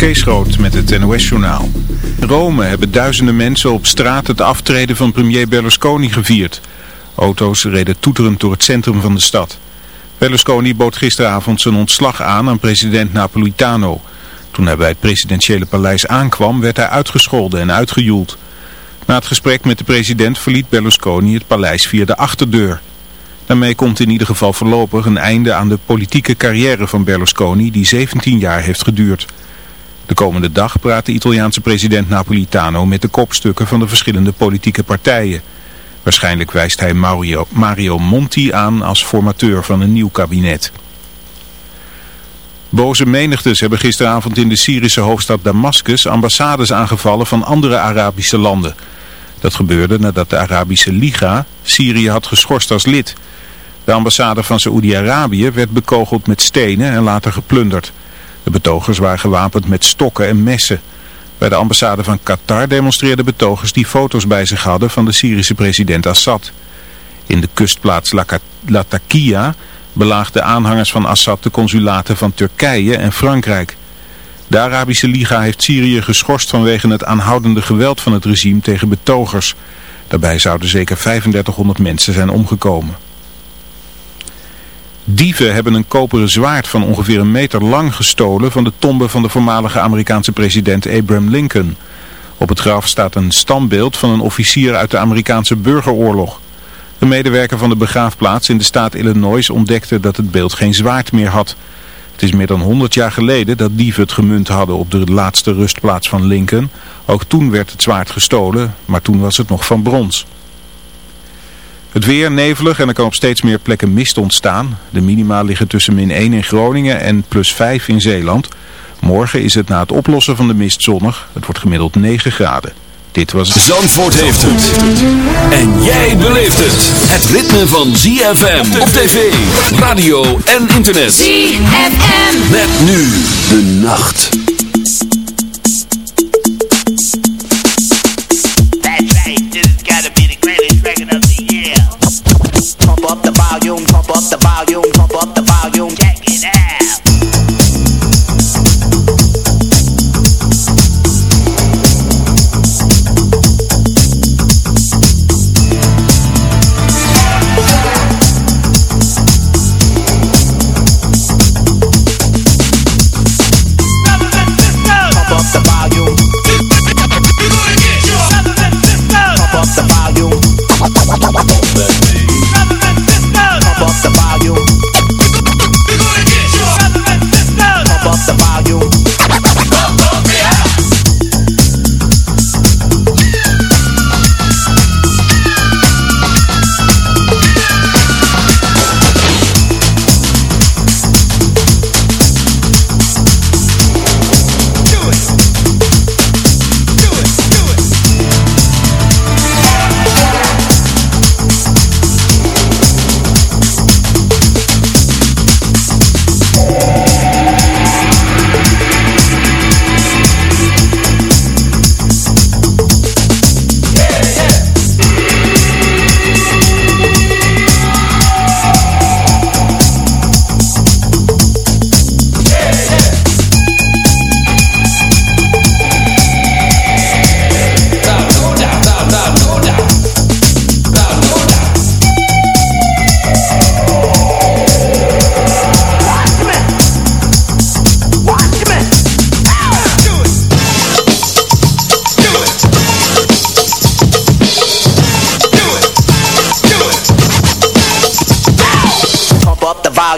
Kees met het NOS-journaal. In Rome hebben duizenden mensen op straat het aftreden van premier Berlusconi gevierd. Auto's reden toeterend door het centrum van de stad. Berlusconi bood gisteravond zijn ontslag aan aan president Napolitano. Toen hij bij het presidentiële paleis aankwam werd hij uitgescholden en uitgejoeld. Na het gesprek met de president verliet Berlusconi het paleis via de achterdeur. Daarmee komt in ieder geval voorlopig een einde aan de politieke carrière van Berlusconi die 17 jaar heeft geduurd. De komende dag praat de Italiaanse president Napolitano met de kopstukken van de verschillende politieke partijen. Waarschijnlijk wijst hij Mario, Monti aan als formateur van een nieuw kabinet. Boze menigtes hebben gisteravond in de Syrische hoofdstad Damascus ambassades aangevallen van andere Arabische landen. Dat gebeurde nadat de Arabische Liga Syrië had geschorst als lid. De ambassade van Saoedi-Arabië werd bekogeld met stenen en later geplunderd. De betogers waren gewapend met stokken en messen. Bij de ambassade van Qatar demonstreerden betogers die foto's bij zich hadden van de Syrische president Assad. In de kustplaats Latakia belaagden aanhangers van Assad de consulaten van Turkije en Frankrijk. De Arabische Liga heeft Syrië geschorst vanwege het aanhoudende geweld van het regime tegen betogers. Daarbij zouden zeker 3500 mensen zijn omgekomen. Dieven hebben een koperen zwaard van ongeveer een meter lang gestolen van de tombe van de voormalige Amerikaanse president Abraham Lincoln. Op het graf staat een standbeeld van een officier uit de Amerikaanse burgeroorlog. De medewerker van de begraafplaats in de staat Illinois ontdekte dat het beeld geen zwaard meer had. Het is meer dan 100 jaar geleden dat dieven het gemunt hadden op de laatste rustplaats van Lincoln. Ook toen werd het zwaard gestolen, maar toen was het nog van brons. Het weer nevelig en er kan op steeds meer plekken mist ontstaan. De minima liggen tussen min 1 in Groningen en plus 5 in Zeeland. Morgen is het na het oplossen van de mist zonnig. Het wordt gemiddeld 9 graden. Dit was het... Zandvoort heeft het. En jij beleeft het. Het ritme van ZFM op tv, radio en internet. ZFM. Met nu de nacht.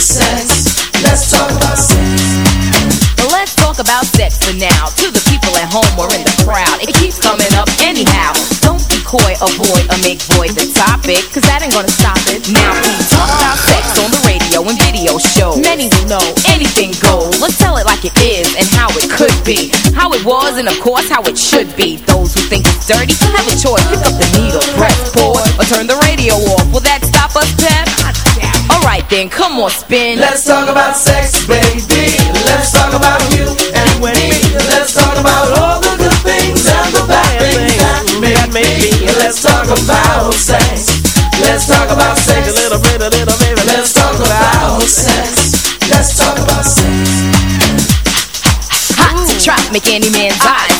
sex. Let's talk about sex. Let's talk about sex for now. To the people at home or in the crowd, it keeps coming up anyhow. Don't be coy, avoid, or make void the topic, cause that ain't gonna stop it. Now we talk about sex on the radio and video shows. Many will know anything goes. Let's tell it like it is and how it could be. How it was and of course how it should be. Those who think it's dirty have a choice. Pick up the needle, press pause, or turn the radio off. Will that stop us, Pep? Alright then, come on, spin. Let's talk about sex, baby. Let's talk about you and me. Let's talk about all the good things and the bad things that make me. Let's talk about sex. Let's talk about sex. A little bit, a little bit. Let's talk about sex. Let's talk about sex. Hot to trap, make any man's eyes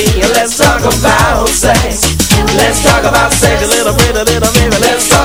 Let's talk about sex. Let's talk about sex. A little bit, a little bit. Let's talk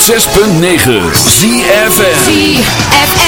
106.9 ZFN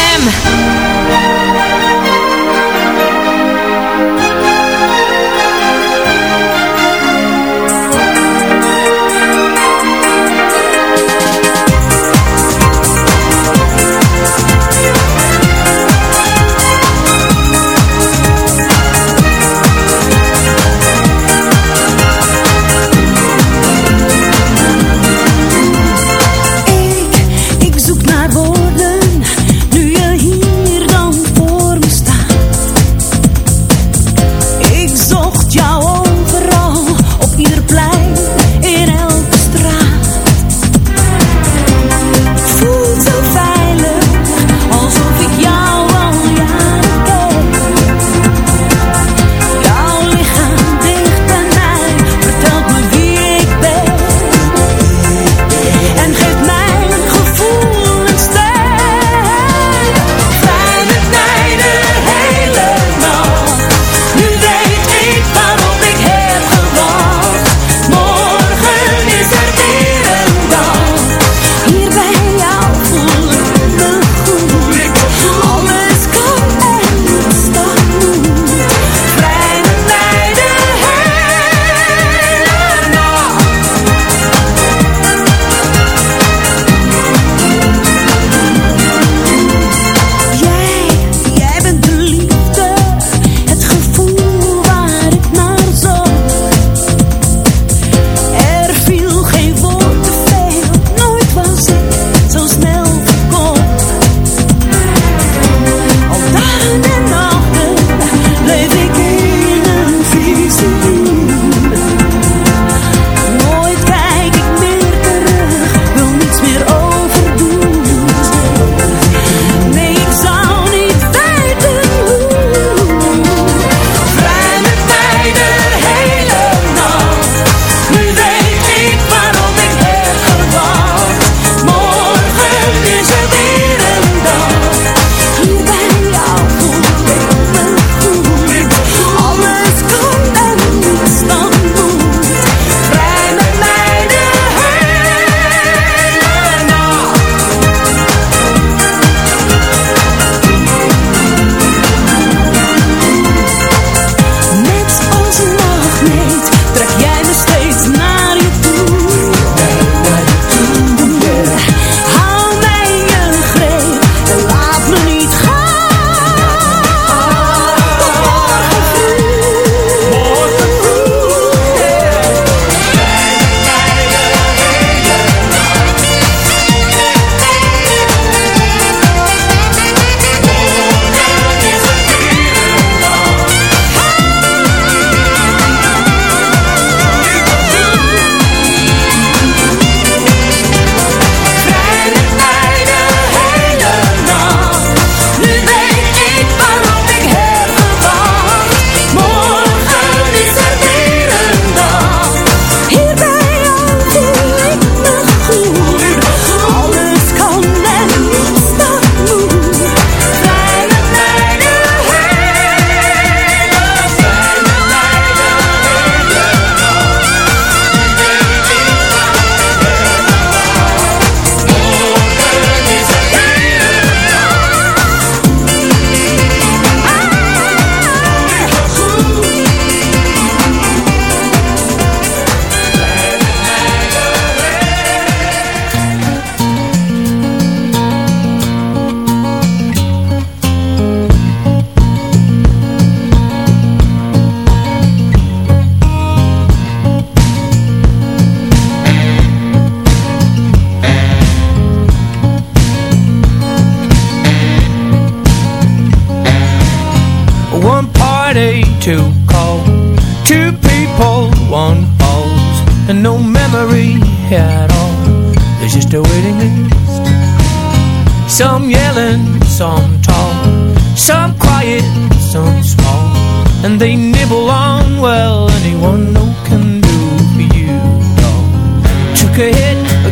it.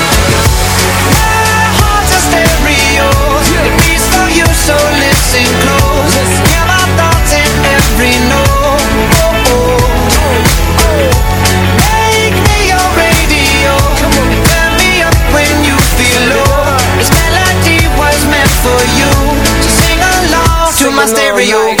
My heart's oh, oh, oh. a radio. Fill me up when you feel lower It's melody was meant for you. Sing along to my stereo.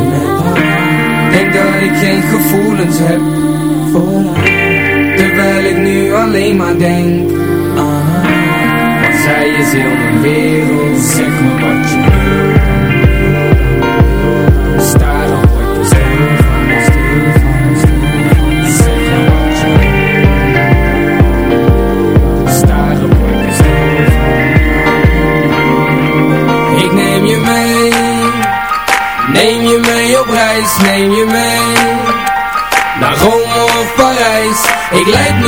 Denk dat ik geen gevoelens heb Terwijl ik nu alleen maar denk haar Want zij is heel mijn wereld. Zeg me wat je wil